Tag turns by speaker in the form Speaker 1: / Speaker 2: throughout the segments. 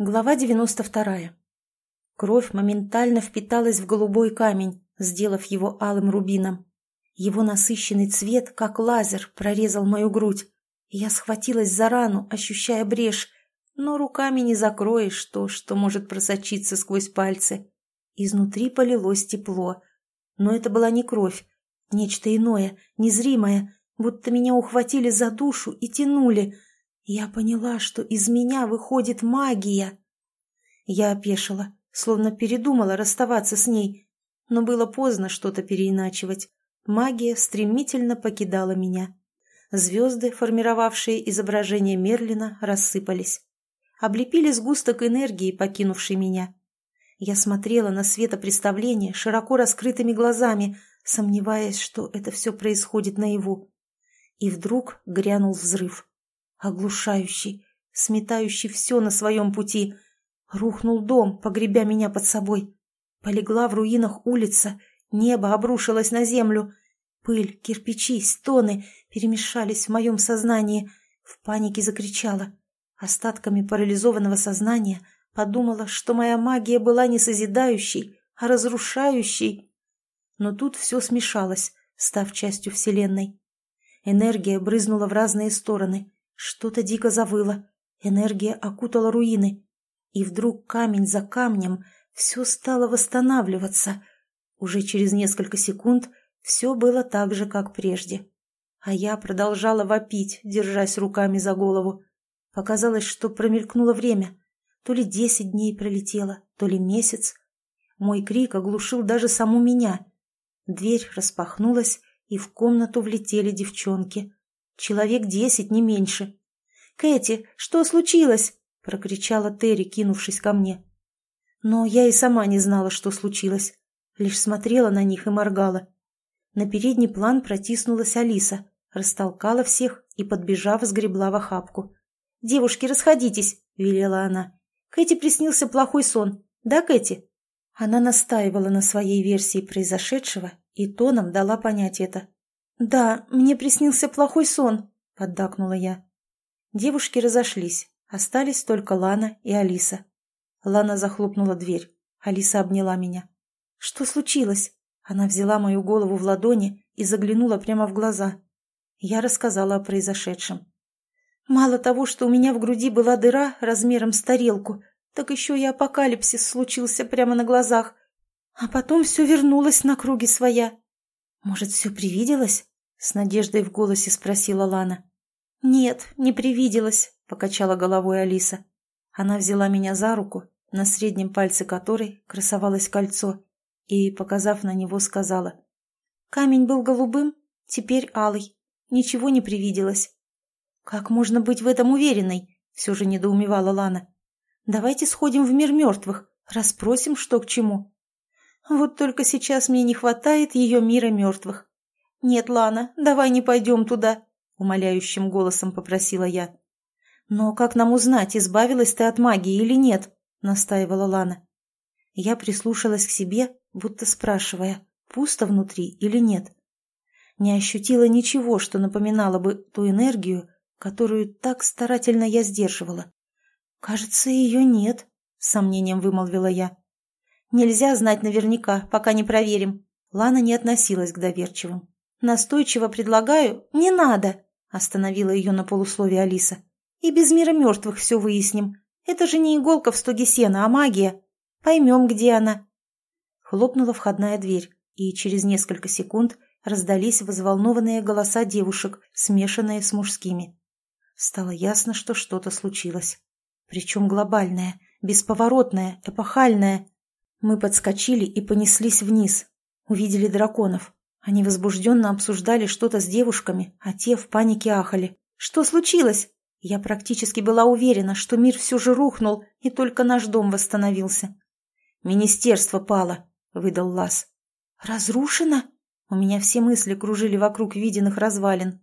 Speaker 1: Глава 92. Кровь моментально впиталась в голубой камень, сделав его алым рубином. Его насыщенный цвет, как лазер, прорезал мою грудь. Я схватилась за рану, ощущая брешь, но руками не закроешь то, что может просочиться сквозь пальцы. Изнутри полилось тепло. Но это была не кровь, нечто иное, незримое, будто меня ухватили за душу и тянули — я поняла, что из меня выходит магия. Я опешила, словно передумала расставаться с ней, но было поздно что-то переиначивать. Магия стремительно покидала меня. Звезды, формировавшие изображение Мерлина, рассыпались. Облепили сгусток энергии, покинувший меня. Я смотрела на светопреставление широко раскрытыми глазами, сомневаясь, что это все происходит наяву. И вдруг грянул взрыв оглушающий, сметающий все на своем пути. Рухнул дом, погребя меня под собой. Полегла в руинах улица, небо обрушилось на землю. Пыль, кирпичи, стоны перемешались в моем сознании. В панике закричала. Остатками парализованного сознания подумала, что моя магия была не созидающей, а разрушающей. Но тут все смешалось, став частью Вселенной. Энергия брызнула в разные стороны, что-то дико завыло, энергия окутала руины, и вдруг камень за камнем все стало восстанавливаться. Уже через несколько секунд все было так же, как прежде. А я продолжала вопить, держась руками за голову. Показалось, что промелькнуло время. То ли десять дней пролетело, то ли месяц. Мой крик оглушил даже саму меня. Дверь распахнулась, и в комнату влетели девчонки. Человек десять, не меньше. «Кэти, что случилось?» — прокричала Терри, кинувшись ко мне. Но я и сама не знала, что случилось. Лишь смотрела на них и моргала. На передний план протиснулась Алиса, растолкала всех и, подбежав, сгребла в охапку. «Девушки, расходитесь!» — велела она. «Кэти приснился плохой сон. Да, Кэти?» Она настаивала на своей версии произошедшего и тоном дала понять это. «Да, мне приснился плохой сон», — поддакнула я. Девушки разошлись, остались только Лана и Алиса. Лана захлопнула дверь. Алиса обняла меня. «Что случилось?» Она взяла мою голову в ладони и заглянула прямо в глаза. Я рассказала о произошедшем. «Мало того, что у меня в груди была дыра размером с тарелку, так еще и апокалипсис случился прямо на глазах. А потом все вернулось на круги своя. Может, все привиделось?» С надеждой в голосе спросила Лана. «Нет, не привиделось», — покачала головой Алиса. Она взяла меня за руку, на среднем пальце которой красовалось кольцо, и, показав на него, сказала. «Камень был голубым, теперь алый. Ничего не привиделось». «Как можно быть в этом уверенной?» — все же недоумевала Лана. «Давайте сходим в мир мертвых, расспросим, что к чему». Вот только сейчас мне не хватает ее мира мертвых. «Нет, Лана, давай не пойдем туда», — умоляющим голосом попросила я. «Но как нам узнать, избавилась ты от магии или нет?» — настаивала Лана. Я прислушалась к себе, будто спрашивая, пусто внутри или нет. Не ощутила ничего, что напоминало бы ту энергию, которую так старательно я сдерживала. «Кажется, ее нет», — с сомнением вымолвила я. «Нельзя знать наверняка, пока не проверим». Лана не относилась к доверчивым. «Настойчиво предлагаю...» «Не надо!» — остановила ее на полусловие Алиса. «И без мира мертвых все выясним. Это же не иголка в стоге сена, а магия. Поймем, где она». Хлопнула входная дверь, и через несколько секунд раздались взволнованные голоса девушек, смешанные с мужскими. Стало ясно, что что-то случилось. Причем глобальное, бесповоротное, эпохальное. Мы подскочили и понеслись вниз. Увидели драконов. Они возбужденно обсуждали что-то с девушками, а те в панике ахали. «Что случилось?» Я практически была уверена, что мир все же рухнул, и только наш дом восстановился. «Министерство пало», — выдал Лас. «Разрушено?» У меня все мысли кружили вокруг виденных развалин.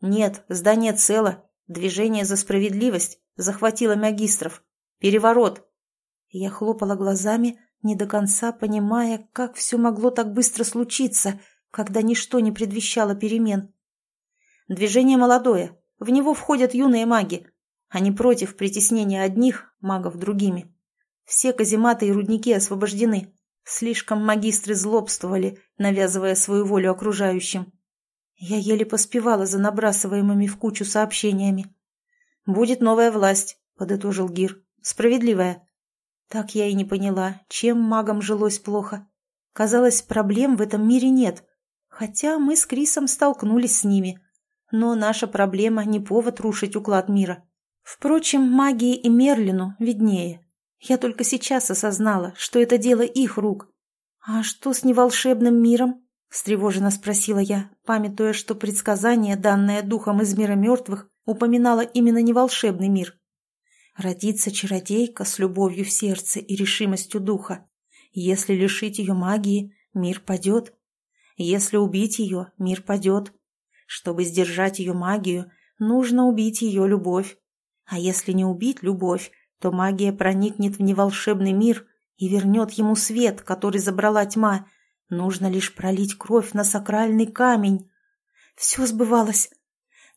Speaker 1: «Нет, здание цело. Движение за справедливость захватило магистров. Переворот!» Я хлопала глазами, не до конца понимая, как все могло так быстро случиться, когда ничто не предвещало перемен. Движение молодое, в него входят юные маги. не против притеснения одних магов другими. Все казематы и рудники освобождены. Слишком магистры злобствовали, навязывая свою волю окружающим. Я еле поспевала за набрасываемыми в кучу сообщениями. «Будет новая власть», — подытожил Гир. «Справедливая». Так я и не поняла, чем магам жилось плохо. Казалось, проблем в этом мире нет, хотя мы с Крисом столкнулись с ними. Но наша проблема не повод рушить уклад мира. Впрочем, магии и Мерлину виднее. Я только сейчас осознала, что это дело их рук. «А что с неволшебным миром?» — встревоженно спросила я, памятуя, что предсказание, данное духом из мира мертвых, упоминало именно неволшебный мир. Родится чародейка с любовью в сердце и решимостью духа. Если лишить ее магии, мир падет. Если убить ее, мир падет. Чтобы сдержать ее магию, нужно убить ее любовь. А если не убить любовь, то магия проникнет в неволшебный мир и вернет ему свет, который забрала тьма. Нужно лишь пролить кровь на сакральный камень. Все сбывалось.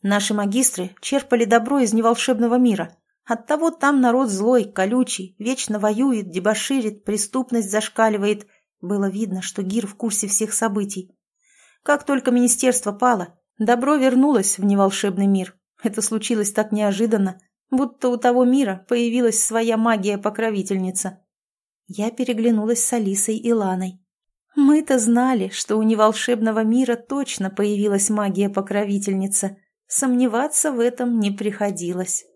Speaker 1: Наши магистры черпали добро из неволшебного мира. Оттого там народ злой, колючий, вечно воюет, дебоширит, преступность зашкаливает. Было видно, что Гир в курсе всех событий. Как только министерство пало, добро вернулось в неволшебный мир. Это случилось так неожиданно, будто у того мира появилась своя магия-покровительница. Я переглянулась с Алисой и Ланой. Мы-то знали, что у неволшебного мира точно появилась магия-покровительница. Сомневаться в этом не приходилось.